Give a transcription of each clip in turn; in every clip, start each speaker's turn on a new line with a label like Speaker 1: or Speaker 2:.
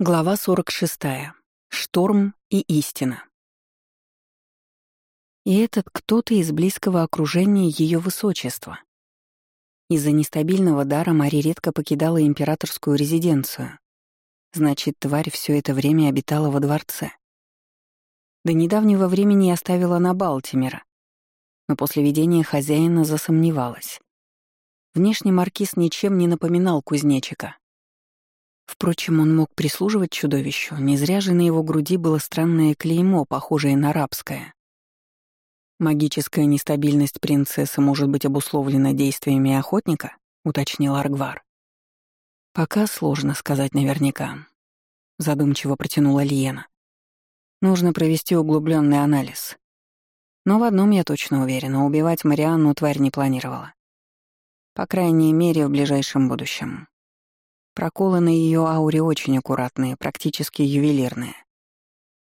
Speaker 1: Глава 46. Шторм и истина. И этот кто-то из близкого окружения ее высочества. Из-за нестабильного дара Мари редко покидала императорскую резиденцию. Значит, тварь все это время обитала во дворце. До недавнего времени оставила на Балтимера, но после видения хозяина засомневалась. Внешне маркиз ничем не напоминал кузнечика, Впрочем, он мог прислуживать чудовищу, не зря же на его груди было странное клеймо, похожее на рабское. «Магическая нестабильность принцессы может быть обусловлена действиями охотника?» — уточнил Аргвар. «Пока сложно сказать наверняка», — задумчиво протянула Лиена. «Нужно провести углубленный анализ. Но в одном я точно уверена, убивать Марианну тварь не планировала. По крайней мере, в ближайшем будущем. Проколы на ее ауре очень аккуратные, практически ювелирные.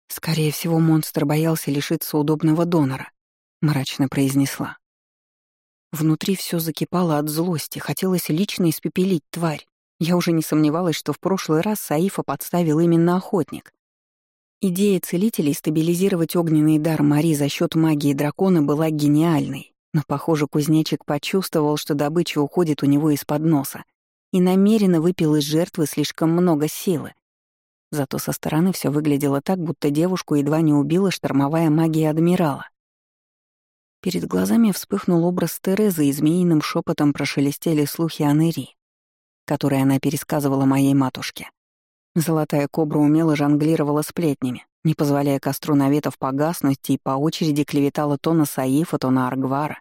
Speaker 1: «Скорее всего, монстр боялся лишиться удобного донора», — мрачно произнесла. Внутри все закипало от злости, хотелось лично испепелить тварь. Я уже не сомневалась, что в прошлый раз Саифа подставил именно охотник. Идея целителей стабилизировать огненный дар Мари за счет магии дракона была гениальной, но, похоже, кузнечик почувствовал, что добыча уходит у него из-под носа и намеренно выпил из жертвы слишком много силы. Зато со стороны все выглядело так, будто девушку едва не убила штормовая магия адмирала. Перед глазами вспыхнул образ Терезы и змеиным шепотом прошелестели слухи о Нэри, которые она пересказывала моей матушке. Золотая кобра умело жонглировала сплетнями, не позволяя костру наветов погаснуть и по очереди клеветала то на Саифа, то на Аргвара.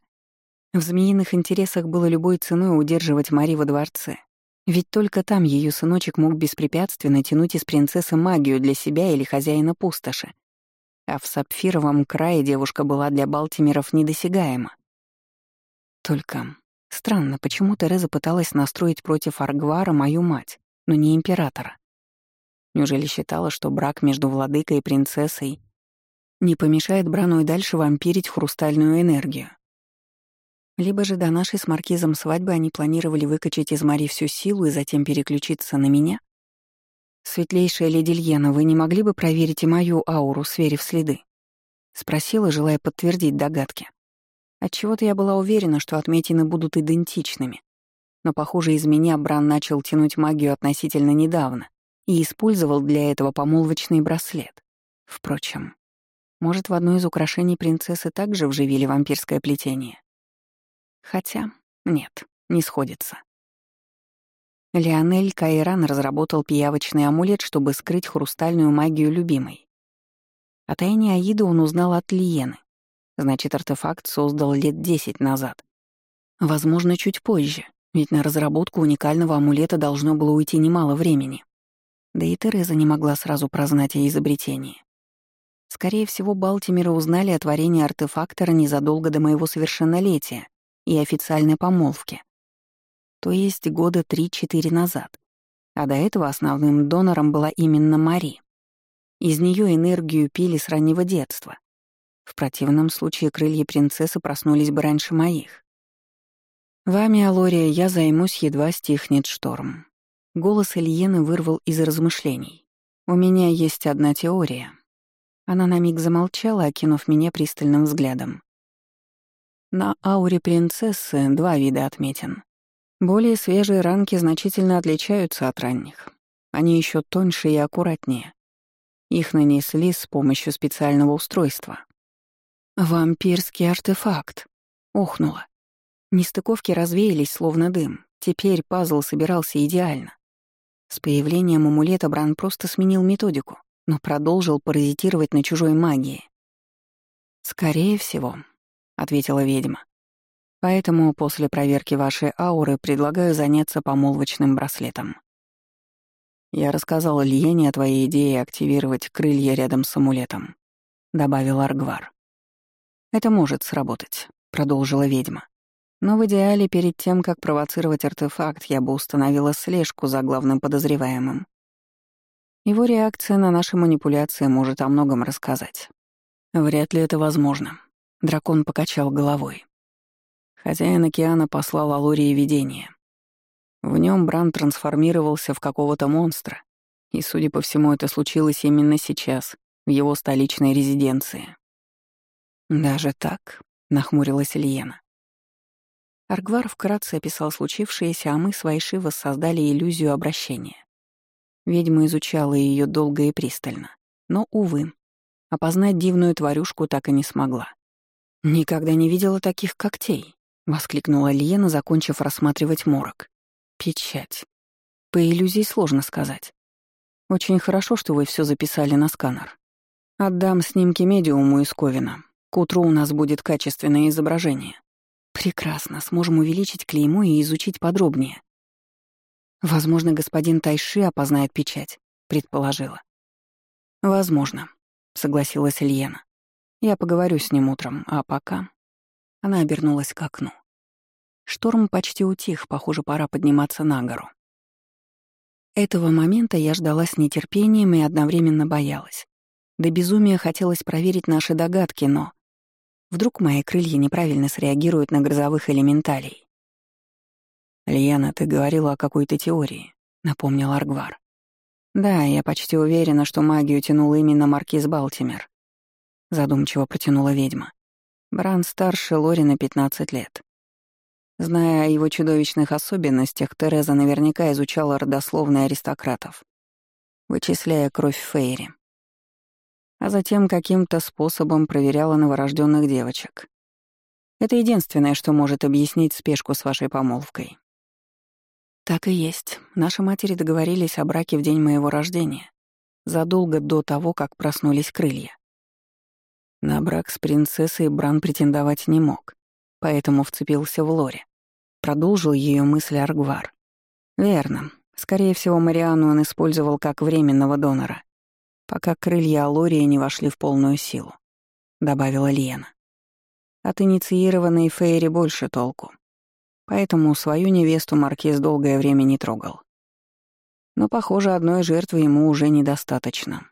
Speaker 1: В змеиных интересах было любой ценой удерживать Мари во дворце, ведь только там ее сыночек мог беспрепятственно тянуть из принцессы магию для себя или хозяина пустоши. А в сапфировом крае девушка была для Балтимеров недосягаема. Только странно, почему Тереза пыталась настроить против Аргвара мою мать, но не императора. Неужели считала, что брак между владыкой и принцессой не помешает Брану и дальше вампирить хрустальную энергию? Либо же до нашей с Маркизом свадьбы они планировали выкачать из Мари всю силу и затем переключиться на меня? «Светлейшая леди Льена, вы не могли бы проверить и мою ауру, сверив следы?» Спросила, желая подтвердить догадки. Отчего-то я была уверена, что отметины будут идентичными. Но, похоже, из меня Бран начал тянуть магию относительно недавно и использовал для этого помолвочный браслет. Впрочем, может, в одно из украшений принцессы также вживили вампирское плетение? Хотя нет, не сходится. Леонель Кайран разработал пиявочный амулет, чтобы скрыть хрустальную магию любимой. О тайне Аиды он узнал от Лиены. Значит, артефакт создал лет десять назад. Возможно, чуть позже, ведь на разработку уникального амулета должно было уйти немало времени. Да и Тереза не могла сразу прознать о изобретении. Скорее всего, Балтимеры узнали о творении артефактора незадолго до моего совершеннолетия и официальной помолвки. То есть года 3-4 назад. А до этого основным донором была именно Мари. Из нее энергию пили с раннего детства. В противном случае крылья принцессы проснулись бы раньше моих. «Вами, Алория, я займусь, едва стихнет шторм». Голос Ильены вырвал из размышлений. «У меня есть одна теория». Она на миг замолчала, окинув меня пристальным взглядом. На ауре принцессы два вида отметин. Более свежие ранки значительно отличаются от ранних. Они еще тоньше и аккуратнее. Их нанесли с помощью специального устройства. «Вампирский артефакт!» — охнула. Нестыковки развеялись, словно дым. Теперь пазл собирался идеально. С появлением амулета Бран просто сменил методику, но продолжил паразитировать на чужой магии. Скорее всего, — ответила ведьма. «Поэтому после проверки вашей ауры предлагаю заняться помолвочным браслетом». «Я рассказала Лиене о твоей идее активировать крылья рядом с амулетом», — добавил Аргвар. «Это может сработать», — продолжила ведьма. «Но в идеале перед тем, как провоцировать артефакт, я бы установила слежку за главным подозреваемым. Его реакция на наши манипуляции может о многом рассказать. Вряд ли это возможно. Дракон покачал головой. Хозяин океана послал Алории видение. В нем Бран трансформировался в какого-то монстра И, судя по всему, это случилось именно сейчас, в его столичной резиденции. «Даже так?» — нахмурилась Ильена. Аргвар вкратце описал случившееся, а мы с Вайши воссоздали иллюзию обращения. Ведьма изучала ее долго и пристально. Но, увы, опознать дивную тварюшку так и не смогла. «Никогда не видела таких когтей», — воскликнула Лиена, закончив рассматривать морок. «Печать. По иллюзии сложно сказать. Очень хорошо, что вы все записали на сканер. Отдам снимки медиуму из Ковина. К утру у нас будет качественное изображение. Прекрасно, сможем увеличить клеймо и изучить подробнее. Возможно, господин Тайши опознает печать, предположила. Возможно, согласилась Ильена. Я поговорю с ним утром, а пока... Она обернулась к окну. Шторм почти утих, похоже, пора подниматься на гору. Этого момента я ждала с нетерпением и одновременно боялась. До безумия хотелось проверить наши догадки, но Вдруг мои крылья неправильно среагируют на грозовых элементалей. «Льяна, ты говорила о какой-то теории», — напомнил Аргвар. «Да, я почти уверена, что магию тянул именно маркиз Балтимер», — задумчиво протянула ведьма. Бран старше Лори на 15 лет. Зная о его чудовищных особенностях, Тереза наверняка изучала родословные аристократов, вычисляя кровь Фейри а затем каким-то способом проверяла новорожденных девочек. Это единственное, что может объяснить спешку с вашей помолвкой. Так и есть. Наши матери договорились о браке в день моего рождения, задолго до того, как проснулись крылья. На брак с принцессой Бран претендовать не мог, поэтому вцепился в Лоре. Продолжил ее мысль Аргвар. Верно. Скорее всего, Мариану он использовал как временного донора пока крылья Алории не вошли в полную силу», — добавила Лена. «От инициированной Фейри больше толку, поэтому свою невесту Маркиз долгое время не трогал. Но, похоже, одной жертвы ему уже недостаточно.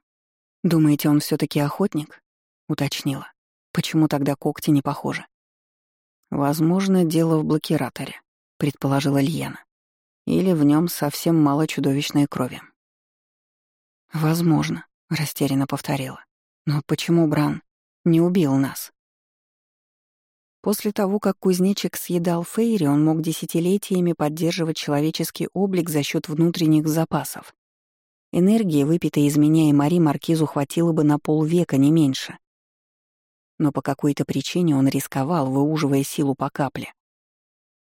Speaker 1: «Думаете, он все таки охотник?» — уточнила. «Почему тогда когти не похожи?» «Возможно, дело в блокираторе», — предположила Льена. «Или в нем совсем мало чудовищной крови». «Возможно», Растерянно повторила. Но почему Бран не убил нас? После того, как кузнечик съедал Фейри, он мог десятилетиями поддерживать человеческий облик за счет внутренних запасов. Энергии, выпитой из меня и Мари, Маркизу хватило бы на полвека, не меньше. Но по какой-то причине он рисковал, выуживая силу по капле.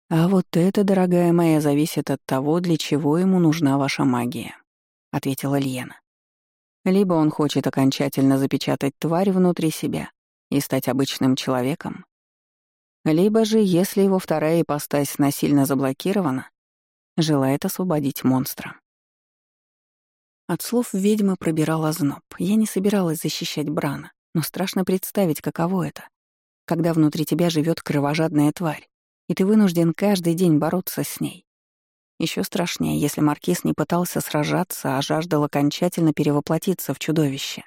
Speaker 1: «А вот это, дорогая моя, зависит от того, для чего ему нужна ваша магия», — ответила Лена. Либо он хочет окончательно запечатать тварь внутри себя и стать обычным человеком, либо же, если его вторая ипостась насильно заблокирована, желает освободить монстра. От слов ведьмы пробирала зноб. Я не собиралась защищать Брана, но страшно представить, каково это, когда внутри тебя живет кровожадная тварь, и ты вынужден каждый день бороться с ней. Еще страшнее, если маркиз не пытался сражаться, а жаждал окончательно перевоплотиться в чудовище.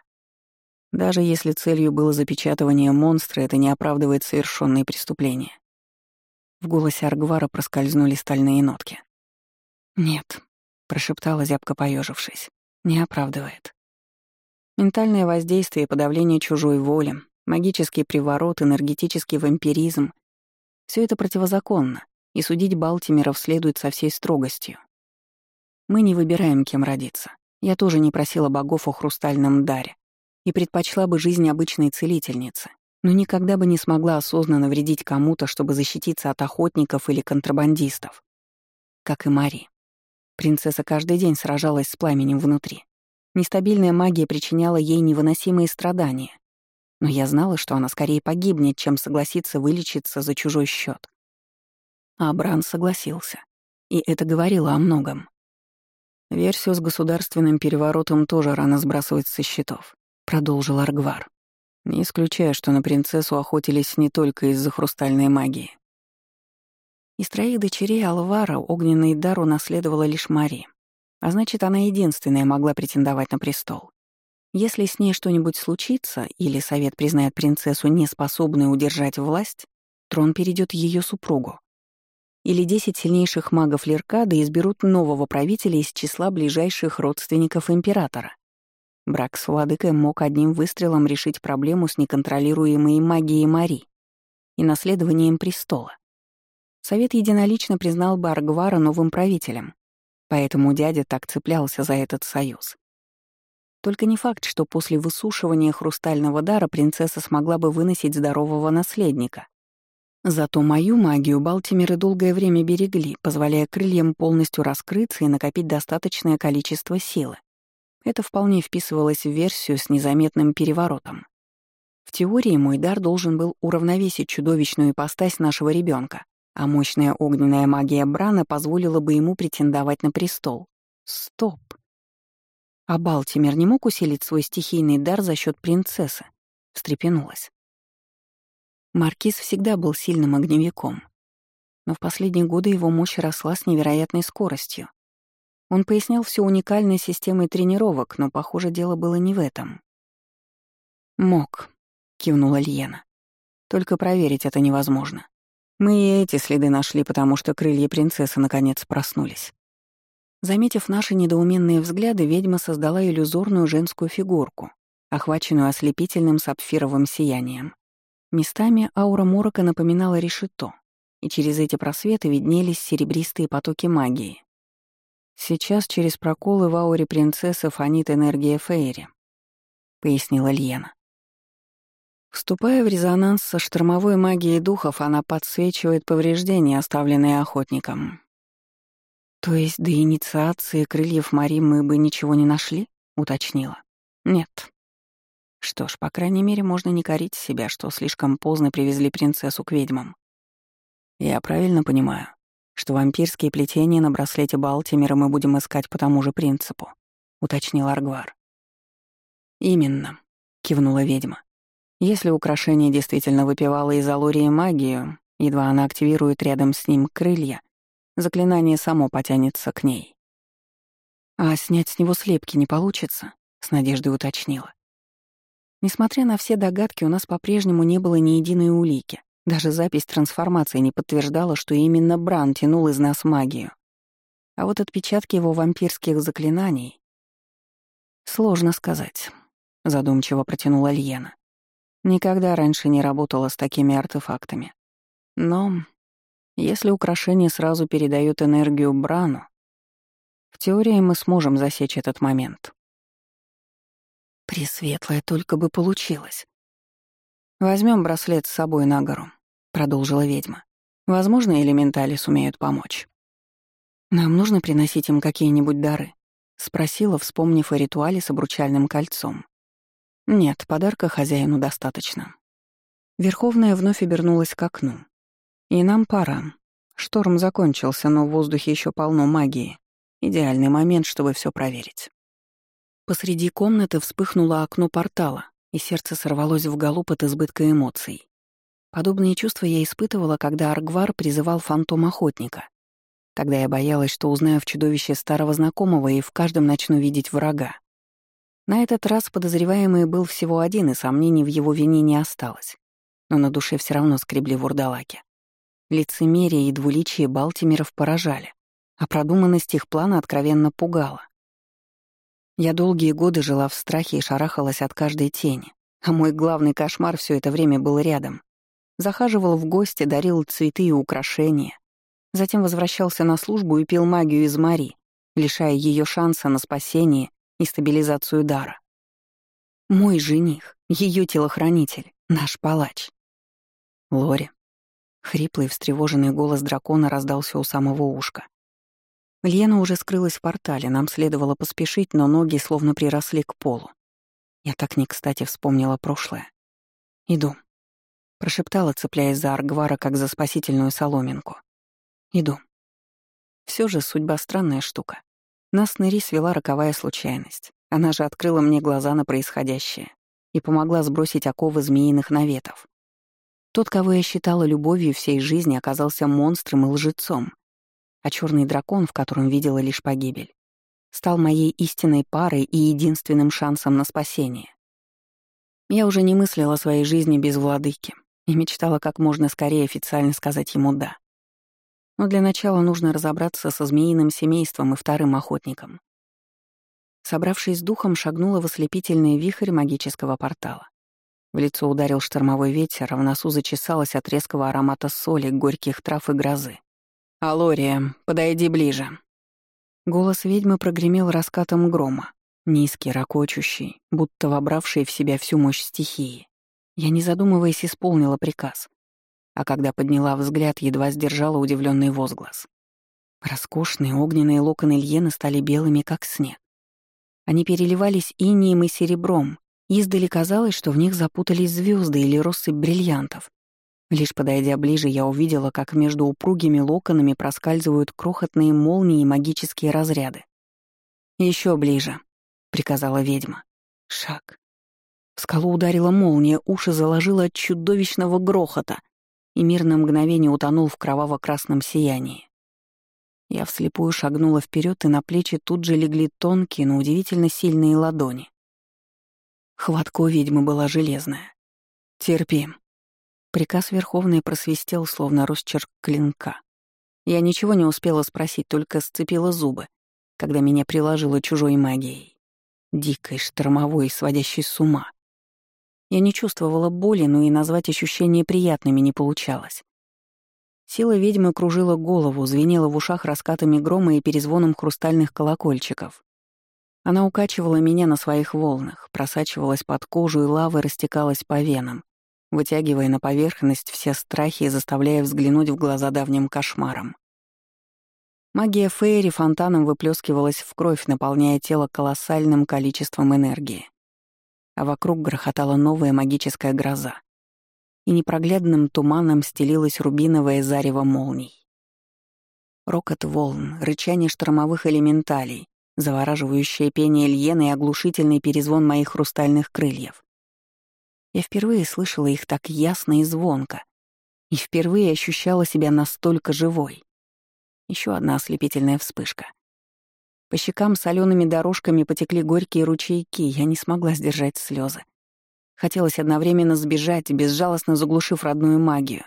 Speaker 1: Даже если целью было запечатывание монстра, это не оправдывает совершенные преступления. В голосе Аргвара проскользнули стальные нотки. «Нет», — прошептала зябко поежившись, — «не оправдывает». Ментальное воздействие, подавление чужой воли, магический приворот, энергетический вампиризм — все это противозаконно, и судить Балтимеров следует со всей строгостью. Мы не выбираем, кем родиться. Я тоже не просила богов о хрустальном даре и предпочла бы жизнь обычной целительницы, но никогда бы не смогла осознанно вредить кому-то, чтобы защититься от охотников или контрабандистов. Как и Мари. Принцесса каждый день сражалась с пламенем внутри. Нестабильная магия причиняла ей невыносимые страдания. Но я знала, что она скорее погибнет, чем согласится вылечиться за чужой счет. А Бран согласился. И это говорило о многом. Версию с государственным переворотом тоже рано сбрасывать со счетов, продолжил Аргвар. Не исключая, что на принцессу охотились не только из-за хрустальной магии. Из троих дочерей Алвара огненный дар унаследовала лишь Мари, а значит, она единственная могла претендовать на престол. Если с ней что-нибудь случится, или совет признает принцессу неспособной удержать власть, трон перейдет ее супругу. или десять сильнейших магов Леркада изберут нового правителя из числа ближайших родственников императора. Брак с владыкой мог одним выстрелом решить проблему с неконтролируемой магией Мари и наследованием престола. Совет единолично признал бы Аргвара новым правителем, поэтому дядя так цеплялся за этот союз. Только не факт, что после высушивания хрустального дара принцесса смогла бы выносить здорового наследника. Зато мою магию Балтимеры долгое время берегли, позволяя крыльям полностью раскрыться и накопить достаточное количество силы. Это вполне вписывалось в версию с незаметным переворотом. В теории мой дар должен был уравновесить чудовищную ипостась нашего ребенка, а мощная огненная магия Брана позволила бы ему претендовать на престол. Стоп. А Балтимер не мог усилить свой стихийный дар за счет принцессы? Встрепенулась. Маркиз всегда был сильным огневиком. Но в последние годы его мощь росла с невероятной скоростью. Он пояснял всю уникальной системой тренировок, но, похоже, дело было не в этом. «Мог», — кивнула Льена. «Только проверить это невозможно. Мы и эти следы нашли, потому что крылья принцессы наконец проснулись». Заметив наши недоуменные взгляды, ведьма создала иллюзорную женскую фигурку, охваченную ослепительным сапфировым сиянием. Местами аура морока напоминала решето, и через эти просветы виднелись серебристые потоки магии. «Сейчас через проколы в ауре принцессы фонит энергия Фейри», — пояснила Льена. Вступая в резонанс со штормовой магией духов, она подсвечивает повреждения, оставленные охотником. «То есть до инициации крыльев Мари мы бы ничего не нашли?» — уточнила. «Нет», что ж, по крайней мере, можно не корить себя, что слишком поздно привезли принцессу к ведьмам. Я правильно понимаю, что вампирские плетения на браслете Балтимера мы будем искать по тому же принципу, уточнил Аргвар. Именно, кивнула ведьма. Если украшение действительно выпивало из алурии магию, едва она активирует рядом с ним крылья, заклинание само потянется к ней. «А снять с него слепки не получится?» — с надеждой уточнила. Несмотря на все догадки, у нас по-прежнему не было ни единой улики. Даже запись трансформации не подтверждала, что именно Бран тянул из нас магию. А вот отпечатки его вампирских заклинаний... Сложно сказать, — задумчиво протянула Льена. Никогда раньше не работала с такими артефактами. Но если украшение сразу передает энергию Брану, в теории мы сможем засечь этот момент. Пресветлая только бы получилось. Возьмем браслет с собой на гору, продолжила ведьма. Возможно, элементали сумеют помочь. Нам нужно приносить им какие-нибудь дары, спросила, вспомнив о ритуале с обручальным кольцом. Нет, подарка хозяину достаточно. Верховная вновь обернулась к окну. И нам пора. Шторм закончился, но в воздухе еще полно магии. Идеальный момент, чтобы все проверить. Посреди комнаты вспыхнуло окно портала, и сердце сорвалось в галоп от избытка эмоций. Подобные чувства я испытывала, когда Аргвар призывал фантом охотника. Тогда я боялась, что узнаю в чудовище старого знакомого и в каждом начну видеть врага. На этот раз подозреваемый был всего один, и сомнений в его вине не осталось. Но на душе все равно скребли вурдалаки. Лицемерие и двуличие Балтимеров поражали, а продуманность их плана откровенно пугала. Я долгие годы жила в страхе и шарахалась от каждой тени, а мой главный кошмар все это время был рядом. Захаживал в гости, дарил цветы и украшения. Затем возвращался на службу и пил магию из Мари, лишая ее шанса на спасение стабилизацию дара. Мой жених, ее телохранитель, наш палач. Лори. Хриплый, встревоженный голос дракона раздался у самого ушка. Лена уже скрылась в портале, нам следовало поспешить, но ноги словно приросли к полу. Я так не кстати вспомнила прошлое. «Иду», — прошептала, цепляясь за Аргвара, как за спасительную соломинку. «Иду». Все же судьба странная штука. Нас с Нэри свела роковая случайность. Она же открыла мне глаза на происходящее и помогла сбросить оковы змеиных наветов. Тот, кого я считала любовью всей жизни, оказался монстром и лжецом, а черный дракон, в котором видела лишь погибель, стал моей истинной парой и единственным шансом на спасение. Я уже не мыслила о своей жизни без владыки и мечтала как можно скорее официально сказать ему «да». Но для начала нужно разобраться со змеиным семейством и вторым охотником. Собравшись с духом, шагнула в ослепительный вихрь магического портала. В лицо ударил штормовой ветер, а в носу зачесалось от резкого аромата соли, горьких трав и грозы. «Алория, подойди ближе». Голос ведьмы прогремел раскатом грома, низкий, ракочущий, будто вобравший в себя всю мощь стихии. Я, не задумываясь, исполнила приказ. А когда подняла взгляд, едва сдержала удивленный возглас. Роскошные огненные локоны Льены стали белыми, как снег. Они переливались инием и серебром, Издали казалось, что в них запутались звезды или россыпь бриллиантов. Лишь подойдя ближе, я увидела, как между упругими локонами проскальзывают крохотные молнии и магические разряды. Еще ближе», — приказала ведьма. Шаг. В скалу ударила молния, уши заложило от чудовищного грохота, и мир на мгновение утонул в кроваво-красном сиянии. Я вслепую шагнула вперед, и на плечи тут же легли тонкие, но удивительно сильные ладони. Хватка у ведьмы была железная. «Терпим». Приказ Верховный просвистел, словно росчерк клинка. Я ничего не успела спросить, только сцепила зубы, когда меня приложило чужой магией. Дикой, штормовой, сводящей с ума. Я не чувствовала боли, но и назвать ощущения приятными не получалось. Сила ведьмы кружила голову, звенела в ушах раскатами грома и перезвоном хрустальных колокольчиков. Она укачивала меня на своих волнах, просачивалась под кожу и лавой растекалась по венам, вытягивая на поверхность все страхи и заставляя взглянуть в глаза давним кошмарам. Магия Фейри фонтаном выплескивалась в кровь, наполняя тело колоссальным количеством энергии. А вокруг грохотала новая магическая гроза. И непроглядным туманом стелилась рубиновое зарево молний. Рокот волн, рычание штормовых элементалей, завораживающее пение льены и оглушительный перезвон моих хрустальных крыльев. Я впервые слышала их так ясно и звонко, и впервые ощущала себя настолько живой. Еще одна ослепительная вспышка. По щекам солеными дорожками потекли горькие ручейки, я не смогла сдержать слезы. Хотелось одновременно сбежать, безжалостно заглушив родную магию,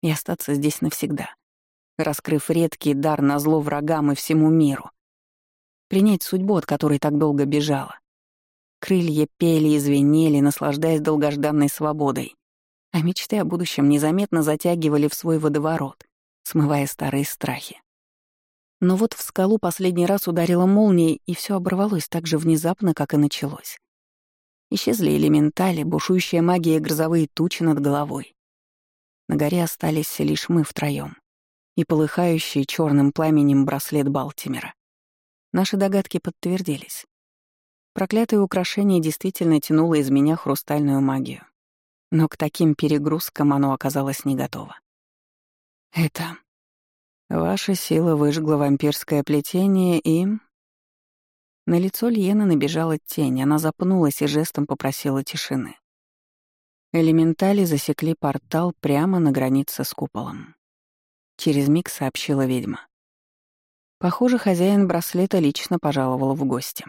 Speaker 1: и остаться здесь навсегда, раскрыв редкий дар на зло врагам и всему миру — принять судьбу, от которой так долго бежала. Крылья пели и звенели, наслаждаясь долгожданной свободой, а мечты о будущем незаметно затягивали в свой водоворот, смывая старые страхи. Но вот в скалу последний раз ударила молния, и все оборвалось так же внезапно, как и началось. Исчезли элементали, бушующая магия и грозовые тучи над головой. На горе остались лишь мы втроем и полыхающий черным пламенем браслет Балтимера. Наши догадки подтвердились. Проклятое украшение действительно тянуло из меня хрустальную магию. Но к таким перегрузкам оно оказалось не готово. «Это...» «Ваша сила выжгла вампирское плетение и...» На лицо Льены набежала тень, она запнулась и жестом попросила тишины. Элементали засекли портал прямо на границе с куполом. Через миг сообщила ведьма. Похоже, хозяин браслета лично пожаловал в гости.